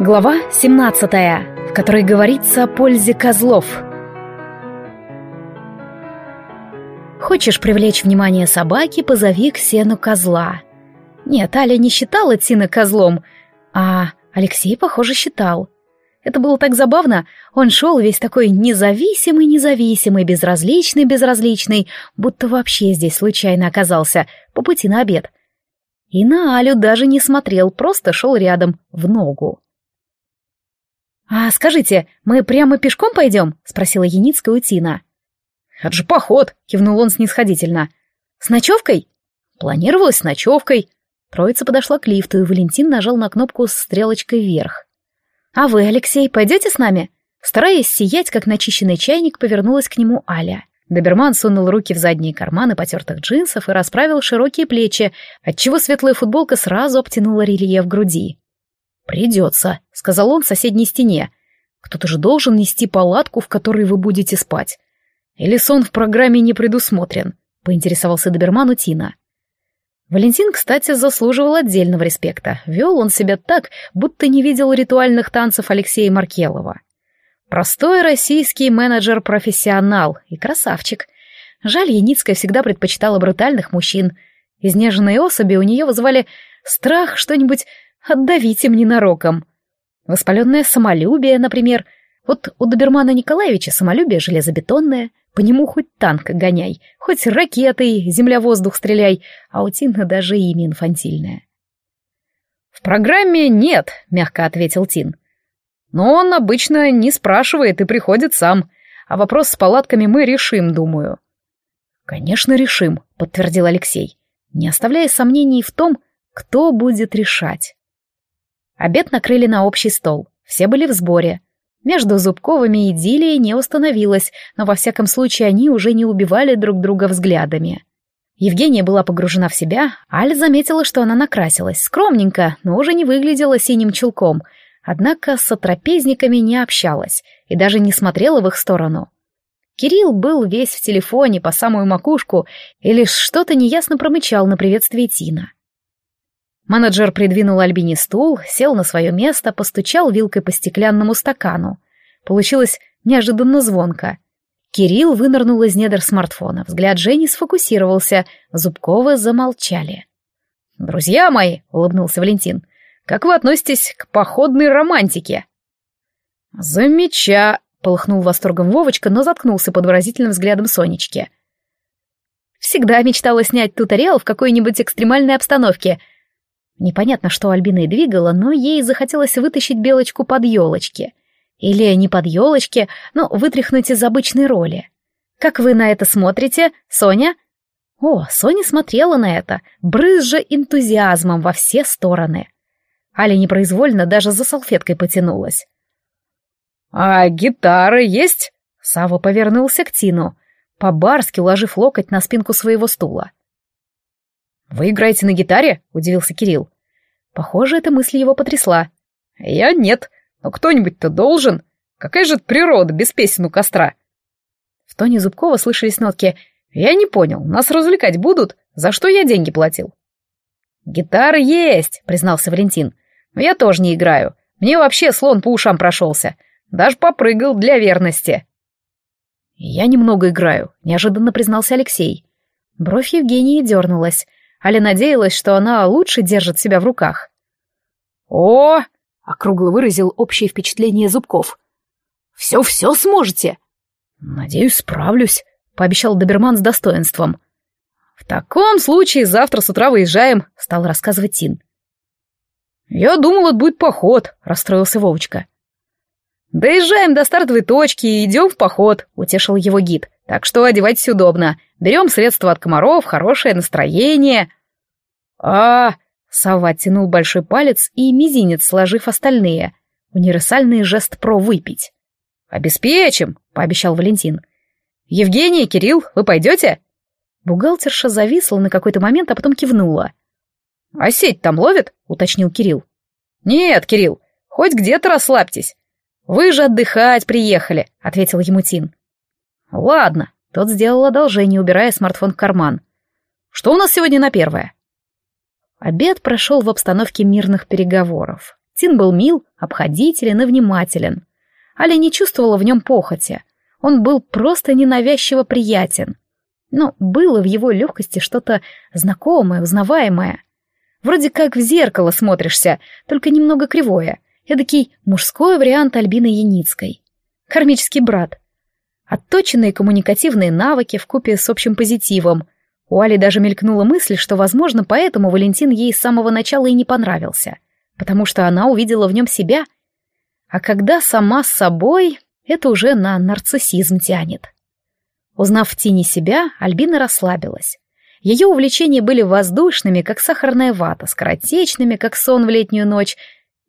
Глава 17, в которой говорится о пользе козлов. Хочешь привлечь внимание собаки, позови к сену козла. Нет, Аля не считала Тина козлом, а Алексей, похоже, считал. Это было так забавно. Он шел весь такой независимый-независимый, безразличный-безразличный, будто вообще здесь случайно оказался, по пути на обед. И на Алю даже не смотрел, просто шел рядом, в ногу. «А скажите, мы прямо пешком пойдем?» — спросила Яницкая у Тина. «Это же поход!» — кивнул он снисходительно. «С ночевкой?» «Планировалось с ночевкой». Троица подошла к лифту, и Валентин нажал на кнопку с стрелочкой вверх. «А вы, Алексей, пойдете с нами?» Стараясь сиять, как начищенный чайник, повернулась к нему Аля. Доберман сунул руки в задние карманы потертых джинсов и расправил широкие плечи, отчего светлая футболка сразу обтянула рельеф груди. «Придется», — сказал он в соседней стене. «Кто-то же должен нести палатку, в которой вы будете спать. Или сон в программе не предусмотрен?» — поинтересовался доберман у Тина. Валентин, кстати, заслуживал отдельного респекта. Вел он себя так, будто не видел ритуальных танцев Алексея Маркелова. Простой российский менеджер-профессионал и красавчик. Жаль, Яницкая всегда предпочитала брутальных мужчин. Изнеженные особи у нее вызывали страх что-нибудь Отдавить им ненароком. Воспаленное самолюбие, например. Вот у добермана Николаевича самолюбие железобетонное, по нему хоть танк гоняй, хоть ракетой, земля-воздух стреляй, а у Тина даже имя инфантильное. «В программе нет», — мягко ответил Тин. «Но он обычно не спрашивает и приходит сам, а вопрос с палатками мы решим, думаю». «Конечно, решим», — подтвердил Алексей, не оставляя сомнений в том, кто будет решать. Обед накрыли на общий стол. Все были в сборе. Между Зубковыми идиллией не установилось, но во всяком случае они уже не убивали друг друга взглядами. Евгения была погружена в себя, Аля заметила, что она накрасилась, скромненько, но уже не выглядела синим чулком, однако с сотрапезниками не общалась и даже не смотрела в их сторону. Кирилл был весь в телефоне по самую макушку и лишь что-то неясно промычал на приветствие Тина. Менеджер придвинул Альбине стул, сел на свое место, постучал вилкой по стеклянному стакану. Получилось неожиданно звонко. Кирилл вынырнул из недр смартфона. Взгляд Жени сфокусировался. Зубковы замолчали. «Друзья мои», — улыбнулся Валентин, — «как вы относитесь к походной романтике?» «Замеча», — полыхнул восторгом Вовочка, но заткнулся под выразительным взглядом Сонечки. «Всегда мечтала снять туториал в какой-нибудь экстремальной обстановке», Непонятно, что Альбина и двигала, но ей захотелось вытащить белочку под елочки. Или не под елочки, но вытряхнуть из обычной роли. Как вы на это смотрите, Соня? О, Соня смотрела на это, брызжа энтузиазмом во все стороны. Аля непроизвольно даже за салфеткой потянулась. «А гитара есть?» Сава повернулся к Тину, по-барски уложив локоть на спинку своего стула. «Вы играете на гитаре?» — удивился Кирилл. Похоже, эта мысль его потрясла. «Я нет, но кто-нибудь-то должен. Какая же природа без песен у костра?» В тоне Зубкова слышались нотки «Я не понял, нас развлекать будут? За что я деньги платил?» «Гитара есть», — признался Валентин. «Но я тоже не играю. Мне вообще слон по ушам прошелся. Даже попрыгал для верности». «Я немного играю», — неожиданно признался Алексей. Бровь Евгении дернулась. Аля надеялась, что она лучше держит себя в руках. «О!» — округло выразил общее впечатление Зубков. «Все-все сможете!» «Надеюсь, справлюсь», — пообещал доберман с достоинством. «В таком случае завтра с утра выезжаем», — стал рассказывать Тин. «Я думал, это будет поход», — расстроился Вовочка. «Доезжаем до стартовой точки и идем в поход», — утешил его гид. «Так что одевайтесь удобно. Берем средства от комаров, хорошее настроение». «А...» — Савва оттянул большой палец и мизинец, сложив остальные. Универсальный жест про выпить. «Обеспечим», — пообещал Валентин. «Евгений, Кирилл, вы пойдете?» Бухгалтерша зависла на какой-то момент, а потом кивнула. «А сеть там ловит?» — уточнил Кирилл. «Нет, Кирилл, хоть где-то расслабьтесь. «Вы же отдыхать приехали», — ответил ему Тин. «Ладно», — тот сделал одолжение, убирая смартфон в карман. «Что у нас сегодня на первое?» Обед прошел в обстановке мирных переговоров. Тин был мил, обходителен и внимателен. Аля не чувствовала в нем похоти. Он был просто ненавязчиво приятен. Но было в его легкости что-то знакомое, узнаваемое. Вроде как в зеркало смотришься, только немного кривое. Эдакий мужской вариант Альбины Яницкой. Кармический брат. Отточенные коммуникативные навыки в купе с общим позитивом. У Али даже мелькнула мысль, что, возможно, поэтому Валентин ей с самого начала и не понравился. Потому что она увидела в нем себя. А когда сама с собой, это уже на нарциссизм тянет. Узнав в тени себя, Альбина расслабилась. Ее увлечения были воздушными, как сахарная вата, скоротечными, как сон в летнюю ночь,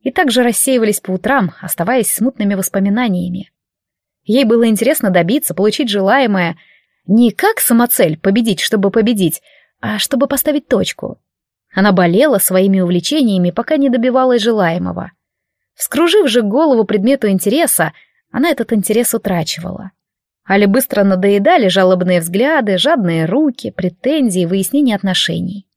и также рассеивались по утрам, оставаясь смутными воспоминаниями. Ей было интересно добиться, получить желаемое, не как самоцель победить, чтобы победить, а чтобы поставить точку. Она болела своими увлечениями, пока не добивалась желаемого. Вскружив же голову предмету интереса, она этот интерес утрачивала. Али быстро надоедали жалобные взгляды, жадные руки, претензии, выяснение отношений.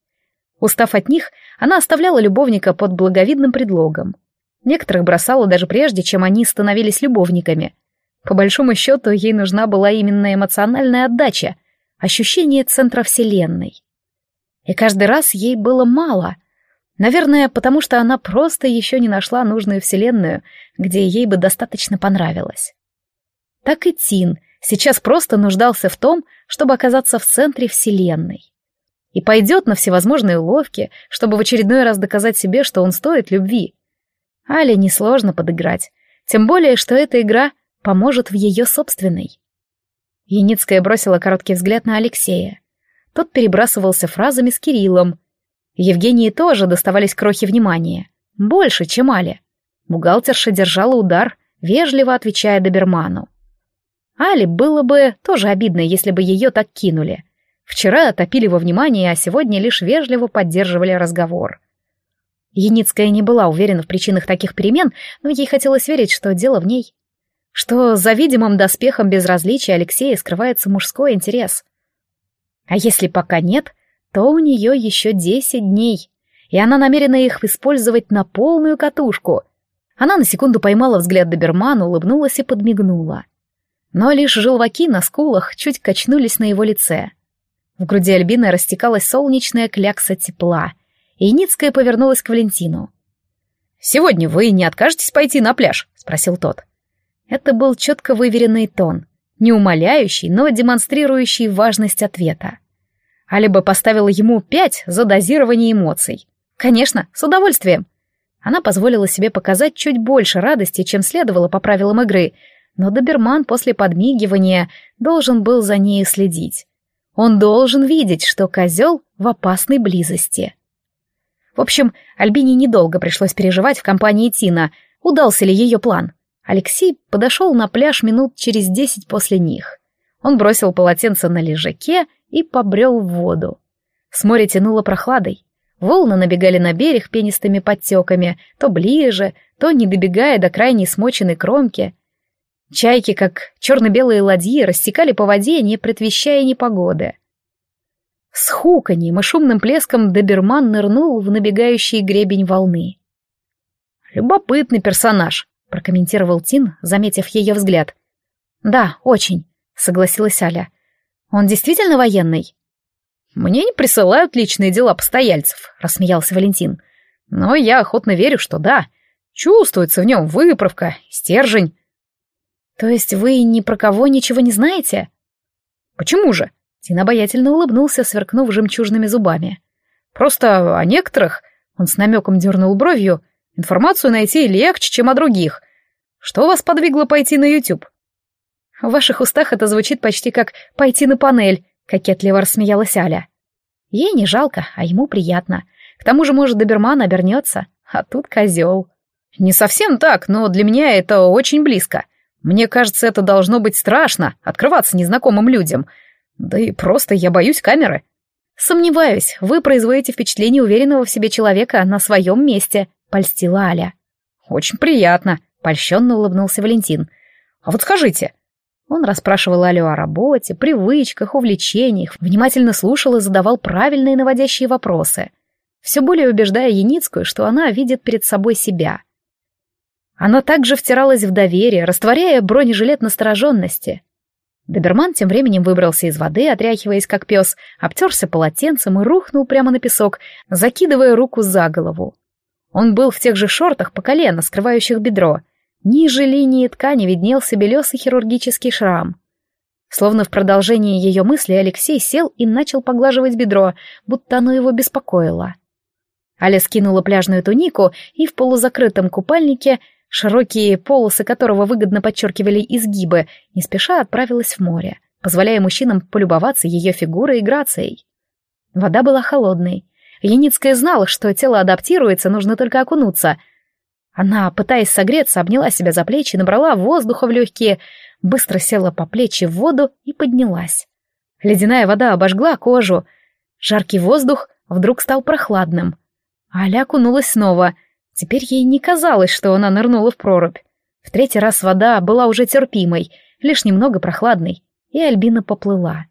Устав от них, она оставляла любовника под благовидным предлогом. Некоторых бросала даже прежде, чем они становились любовниками. По большому счету, ей нужна была именно эмоциональная отдача, ощущение центра Вселенной. И каждый раз ей было мало. Наверное, потому что она просто еще не нашла нужную Вселенную, где ей бы достаточно понравилось. Так и Тин — сейчас просто нуждался в том, чтобы оказаться в центре Вселенной. И пойдет на всевозможные уловки, чтобы в очередной раз доказать себе, что он стоит любви. Але несложно подыграть, тем более, что эта игра поможет в ее собственной. Яницкая бросила короткий взгляд на Алексея. Тот перебрасывался фразами с Кириллом. Евгении тоже доставались крохи внимания. Больше, чем Але. Бухгалтерша держала удар, вежливо отвечая доберману. Али было бы тоже обидно, если бы ее так кинули. Вчера топили во внимание, а сегодня лишь вежливо поддерживали разговор. Яницкая не была уверена в причинах таких перемен, но ей хотелось верить, что дело в ней. Что за видимым доспехом безразличия Алексея скрывается мужской интерес. А если пока нет, то у нее еще десять дней, и она намерена их использовать на полную катушку. Она на секунду поймала взгляд добермана, улыбнулась и подмигнула но лишь желваки на скулах чуть качнулись на его лице. В груди Альбины растекалась солнечная клякса тепла, и Ницкая повернулась к Валентину. «Сегодня вы не откажетесь пойти на пляж?» — спросил тот. Это был четко выверенный тон, не умоляющий, но демонстрирующий важность ответа. Алиба поставила ему пять за дозирование эмоций. Конечно, с удовольствием. Она позволила себе показать чуть больше радости, чем следовало по правилам игры, но доберман после подмигивания должен был за ней следить. Он должен видеть, что козел в опасной близости. В общем, Альбине недолго пришлось переживать в компании Тина, удался ли ее план. Алексей подошел на пляж минут через десять после них. Он бросил полотенце на лежаке и побрел в воду. С моря тянуло прохладой. Волны набегали на берег пенистыми подтеками, то ближе, то не добегая до крайней смоченной кромки. Чайки, как черно-белые ладьи, растекали по воде, не предвещая непогоды. С хуканьем и шумным плеском доберман нырнул в набегающий гребень волны. «Любопытный персонаж», — прокомментировал Тин, заметив ее взгляд. «Да, очень», — согласилась Аля. «Он действительно военный?» «Мне не присылают личные дела постояльцев», — рассмеялся Валентин. «Но я охотно верю, что да. Чувствуется в нем выправка, стержень. «То есть вы ни про кого ничего не знаете?» «Почему же?» Тин обаятельно улыбнулся, сверкнув жемчужными зубами. «Просто о некоторых...» Он с намеком дернул бровью. «Информацию найти легче, чем о других. Что вас подвигло пойти на YouTube?» «В ваших устах это звучит почти как «пойти на панель», — кокетливо рассмеялась Аля. Ей не жалко, а ему приятно. К тому же, может, доберман обернется, а тут козел. «Не совсем так, но для меня это очень близко. Мне кажется, это должно быть страшно, открываться незнакомым людям. Да и просто я боюсь камеры. Сомневаюсь, вы производите впечатление уверенного в себе человека на своем месте, польстила Аля. Очень приятно, польщенно улыбнулся Валентин. А вот скажите. Он расспрашивал Алю о работе, привычках, увлечениях, внимательно слушал и задавал правильные наводящие вопросы, все более убеждая Яницкую, что она видит перед собой себя — Она также втиралась в доверие, растворяя бронежилет настороженности. Доберман тем временем выбрался из воды, отряхиваясь как пес, обтерся полотенцем и рухнул прямо на песок, закидывая руку за голову. Он был в тех же шортах по колено, скрывающих бедро. Ниже линии ткани виднелся белесый хирургический шрам. Словно в продолжении ее мысли Алексей сел и начал поглаживать бедро, будто оно его беспокоило. Аля скинула пляжную тунику и в полузакрытом купальнике широкие полосы которого выгодно подчеркивали изгибы, не спеша отправилась в море, позволяя мужчинам полюбоваться ее фигурой и грацией. Вода была холодной. Яницкая знала, что тело адаптируется, нужно только окунуться. Она, пытаясь согреться, обняла себя за плечи, набрала воздуха в легкие, быстро села по плечи в воду и поднялась. Ледяная вода обожгла кожу. Жаркий воздух вдруг стал прохладным. Аля окунулась снова — Теперь ей не казалось, что она нырнула в прорубь. В третий раз вода была уже терпимой, лишь немного прохладной, и Альбина поплыла.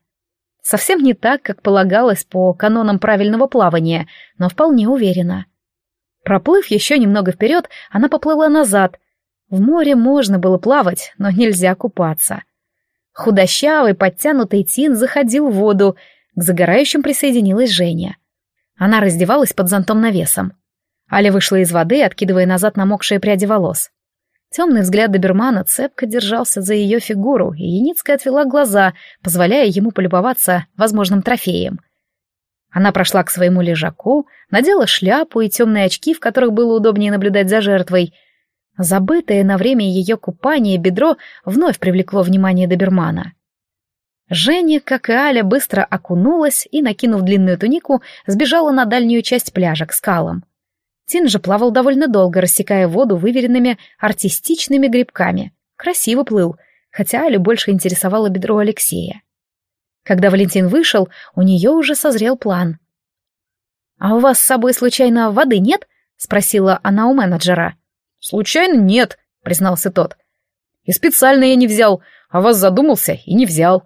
Совсем не так, как полагалось по канонам правильного плавания, но вполне уверенно. Проплыв еще немного вперед, она поплыла назад. В море можно было плавать, но нельзя купаться. Худощавый, подтянутый Тин заходил в воду, к загорающим присоединилась Женя. Она раздевалась под зонтом-навесом. Аля вышла из воды, откидывая назад намокшие пряди волос. Темный взгляд добермана цепко держался за ее фигуру, и Яницкая отвела глаза, позволяя ему полюбоваться возможным трофеем. Она прошла к своему лежаку, надела шляпу и темные очки, в которых было удобнее наблюдать за жертвой. Забытое на время ее купания бедро вновь привлекло внимание добермана. Женя, как и Аля, быстро окунулась и, накинув длинную тунику, сбежала на дальнюю часть пляжа к скалам. Тин же плавал довольно долго, рассекая воду выверенными артистичными грибками. Красиво плыл, хотя Алю больше интересовало бедро Алексея. Когда Валентин вышел, у нее уже созрел план. «А у вас с собой случайно воды нет?» — спросила она у менеджера. «Случайно нет», — признался тот. «И специально я не взял, а вас задумался и не взял».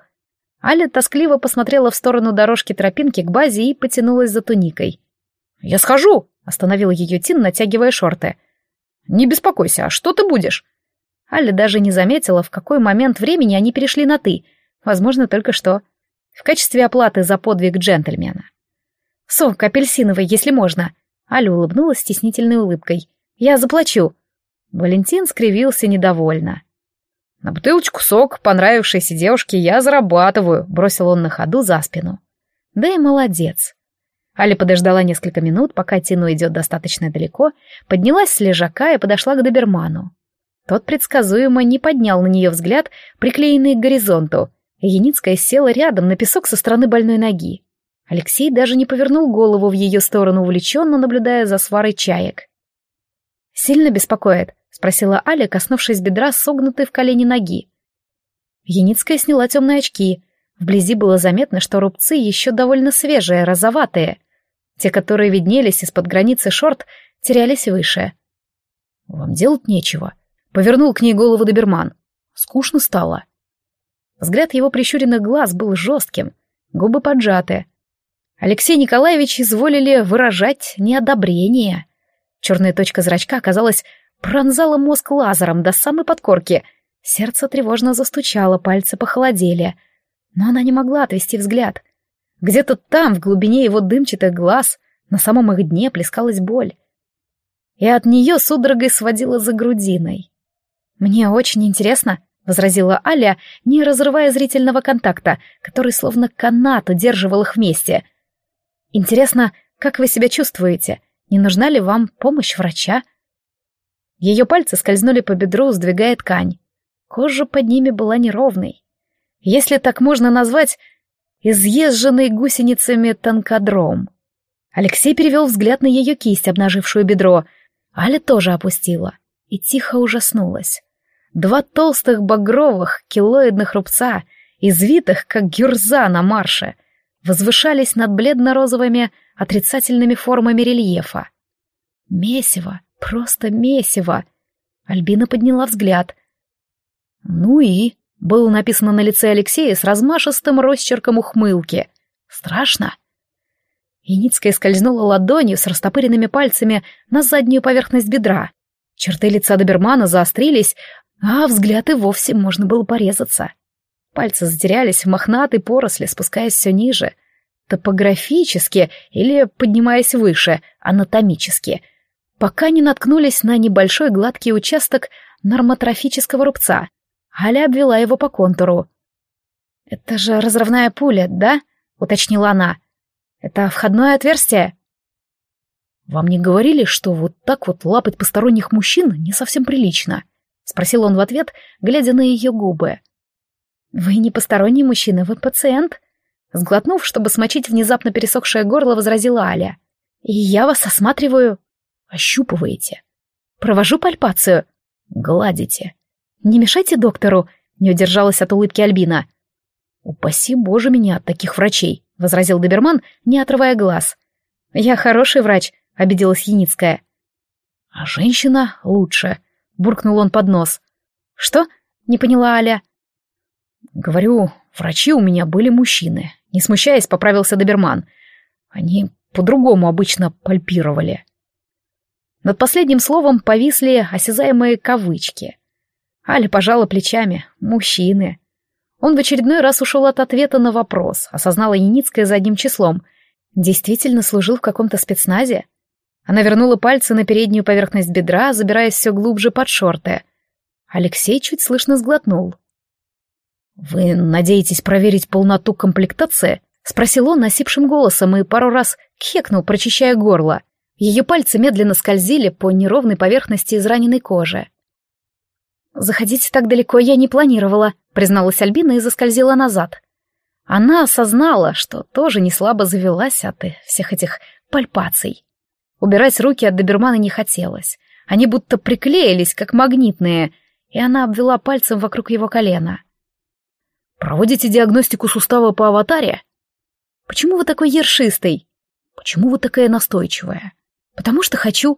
Аля тоскливо посмотрела в сторону дорожки тропинки к базе и потянулась за туникой. «Я схожу», Остановил ее Тин, натягивая шорты. «Не беспокойся, а что ты будешь?» Аля даже не заметила, в какой момент времени они перешли на «ты». Возможно, только что. В качестве оплаты за подвиг джентльмена. «Сок апельсиновый, если можно». Аля улыбнулась стеснительной улыбкой. «Я заплачу». Валентин скривился недовольно. «На бутылочку сок, понравившейся девушке, я зарабатываю», — бросил он на ходу за спину. «Да и молодец. Аля подождала несколько минут, пока Тину идет достаточно далеко, поднялась с лежака и подошла к доберману. Тот предсказуемо не поднял на нее взгляд, приклеенный к горизонту, Яницкая села рядом на песок со стороны больной ноги. Алексей даже не повернул голову в ее сторону, увлеченно наблюдая за сварой чаек. «Сильно беспокоит?» — спросила Аля, коснувшись бедра, согнутой в колени ноги. Яницкая сняла темные очки. Вблизи было заметно, что рубцы еще довольно свежие, розоватые. Те, которые виднелись из-под границы шорт, терялись выше. «Вам делать нечего», — повернул к ней голову доберман. Скучно стало. Взгляд его прищуренных глаз был жестким, губы поджаты. Алексей Николаевич изволили выражать неодобрение. Черная точка зрачка, казалось, пронзала мозг лазером до самой подкорки. Сердце тревожно застучало, пальцы похолодели. Но она не могла отвести взгляд. Где-то там, в глубине его дымчатых глаз, на самом их дне плескалась боль. И от нее судорогой сводила за грудиной. «Мне очень интересно», — возразила Аля, не разрывая зрительного контакта, который словно канат удерживал их вместе. «Интересно, как вы себя чувствуете? Не нужна ли вам помощь врача?» Ее пальцы скользнули по бедру, сдвигая ткань. Кожа под ними была неровной. Если так можно назвать, изъезженный гусеницами танкодром. Алексей перевел взгляд на ее кисть, обнажившую бедро. Аля тоже опустила и тихо ужаснулась. Два толстых багровых килоидных рубца, извитых, как гюрза на марше, возвышались над бледно-розовыми отрицательными формами рельефа. Месиво, просто месиво. Альбина подняла взгляд. «Ну и?» Было написано на лице Алексея с размашистым росчерком ухмылки. «Страшно?» Яницкая скользнула ладонью с растопыренными пальцами на заднюю поверхность бедра. Черты лица добермана заострились, а взгляд и вовсе можно было порезаться. Пальцы затерялись в мохнатой поросли, спускаясь все ниже. Топографически или поднимаясь выше, анатомически, пока не наткнулись на небольшой гладкий участок нормотрофического рубца. Аля обвела его по контуру. «Это же разрывная пуля, да?» — уточнила она. «Это входное отверстие?» «Вам не говорили, что вот так вот лапать посторонних мужчин не совсем прилично?» — спросил он в ответ, глядя на ее губы. «Вы не посторонний мужчина, вы пациент», — сглотнув, чтобы смочить внезапно пересохшее горло, возразила Аля. «И я вас осматриваю». «Ощупываете». «Провожу пальпацию». «Гладите». «Не мешайте доктору», — не удержалась от улыбки Альбина. «Упаси боже меня от таких врачей», — возразил доберман, не отрывая глаз. «Я хороший врач», — обиделась Яницкая. «А женщина лучше», — буркнул он под нос. «Что?» — не поняла Аля. «Говорю, врачи у меня были мужчины», — не смущаясь, поправился доберман. «Они по-другому обычно пальпировали». Над последним словом повисли осязаемые кавычки. Аля пожала плечами. «Мужчины». Он в очередной раз ушел от ответа на вопрос, осознала Яницкая задним числом. Действительно служил в каком-то спецназе? Она вернула пальцы на переднюю поверхность бедра, забираясь все глубже под шорты. Алексей чуть слышно сглотнул. «Вы надеетесь проверить полноту комплектации?» — спросил он насипшим голосом и пару раз кхекнул, прочищая горло. Ее пальцы медленно скользили по неровной поверхности израненной кожи. «Заходить так далеко я не планировала», — призналась Альбина и заскользила назад. Она осознала, что тоже не слабо завелась от всех этих пальпаций. Убирать руки от добермана не хотелось. Они будто приклеились, как магнитные, и она обвела пальцем вокруг его колена. «Проводите диагностику сустава по аватаре?» «Почему вы такой ершистый?» «Почему вы такая настойчивая?» «Потому что хочу»,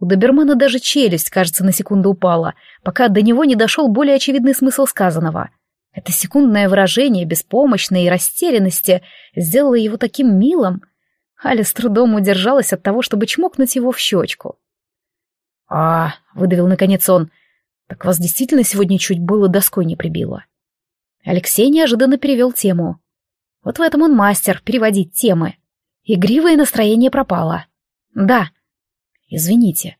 у добермана даже челюсть, кажется, на секунду упала, пока до него не дошел более очевидный смысл сказанного. Это секундное выражение беспомощной и растерянности сделало его таким милым. Аля с трудом удержалась от того, чтобы чмокнуть его в щечку. «А, — выдавил наконец он, — так вас действительно сегодня чуть было доской не прибило». Алексей неожиданно перевел тему. Вот в этом он мастер, переводить темы. Игривое настроение пропало. «Да», Извините.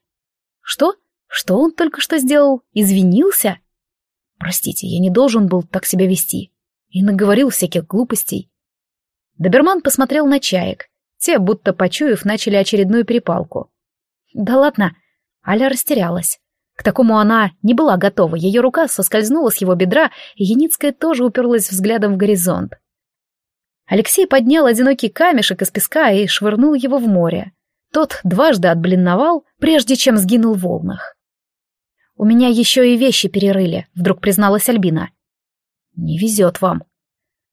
Что? Что он только что сделал? Извинился? Простите, я не должен был так себя вести. И наговорил всяких глупостей. Доберман посмотрел на чаек. Те, будто почуяв, начали очередную перепалку. Да ладно. Аля растерялась. К такому она не была готова. Ее рука соскользнула с его бедра, и Яницкая тоже уперлась взглядом в горизонт. Алексей поднял одинокий камешек из песка и швырнул его в море. Тот дважды отблиновал, прежде чем сгинул в волнах. «У меня еще и вещи перерыли», — вдруг призналась Альбина. «Не везет вам».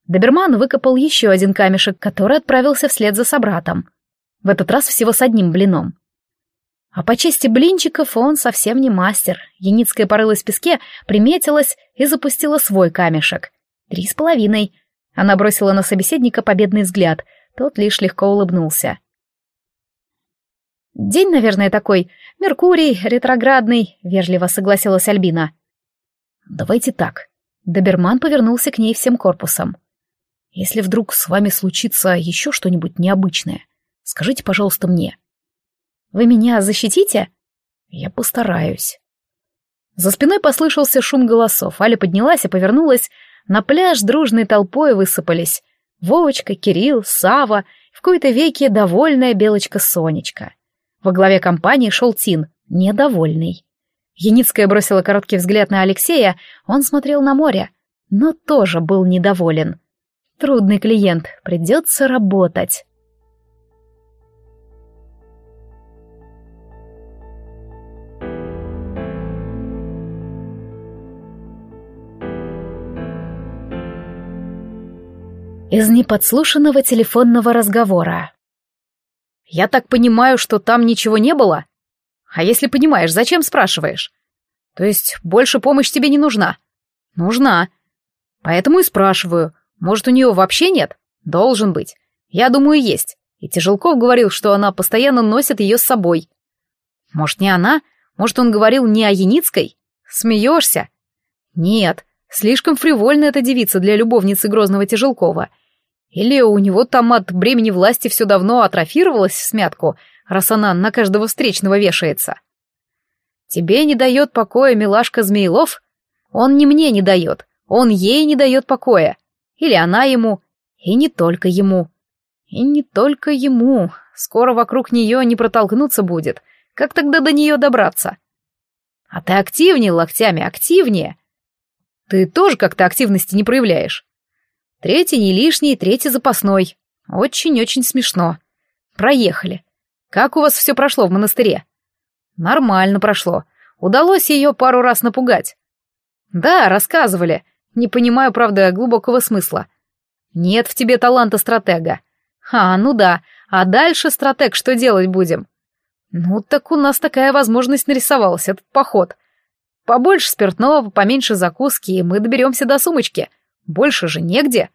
Доберман выкопал еще один камешек, который отправился вслед за собратом. В этот раз всего с одним блином. А по части блинчиков он совсем не мастер. Яницкая порылась в песке, приметилась и запустила свой камешек. Три с половиной. Она бросила на собеседника победный взгляд. Тот лишь легко улыбнулся. «День, наверное, такой. Меркурий, ретроградный», — вежливо согласилась Альбина. «Давайте так». Доберман повернулся к ней всем корпусом. «Если вдруг с вами случится еще что-нибудь необычное, скажите, пожалуйста, мне». «Вы меня защитите?» «Я постараюсь». За спиной послышался шум голосов. Аля поднялась и повернулась. На пляж дружной толпой высыпались. Вовочка, Кирилл, Сава, в кои-то веке довольная белочка Сонечка. Во главе компании шел Тин, недовольный. Яницкая бросила короткий взгляд на Алексея, он смотрел на море, но тоже был недоволен. Трудный клиент, придется работать. Из неподслушанного телефонного разговора. Я так понимаю, что там ничего не было? А если понимаешь, зачем спрашиваешь? То есть больше помощь тебе не нужна? Нужна. Поэтому и спрашиваю. Может, у нее вообще нет? Должен быть. Я думаю, есть. И Тяжелков говорил, что она постоянно носит ее с собой. Может, не она? Может, он говорил не о Яницкой? Смеешься? Нет, слишком фривольна эта девица для любовницы Грозного Тяжелкова. Или у него там от бремени власти все давно атрофировалось в смятку, раз она на каждого встречного вешается. Тебе не дает покоя милашка Змеилов? Он не мне не дает, он ей не дает покоя. Или она ему, и не только ему. И не только ему. Скоро вокруг нее не протолкнуться будет. Как тогда до нее добраться? А ты активнее локтями, активнее. Ты тоже как-то активности не проявляешь. Третий не лишний, третий запасной. Очень-очень смешно. Проехали. Как у вас все прошло в монастыре? Нормально прошло. Удалось ее пару раз напугать. Да, рассказывали. Не понимаю, правда, глубокого смысла. Нет в тебе таланта стратега. А, ну да. А дальше, стратег, что делать будем? Ну, так у нас такая возможность нарисовалась, этот поход. Побольше спиртного, поменьше закуски, и мы доберемся до сумочки. Больше же негде.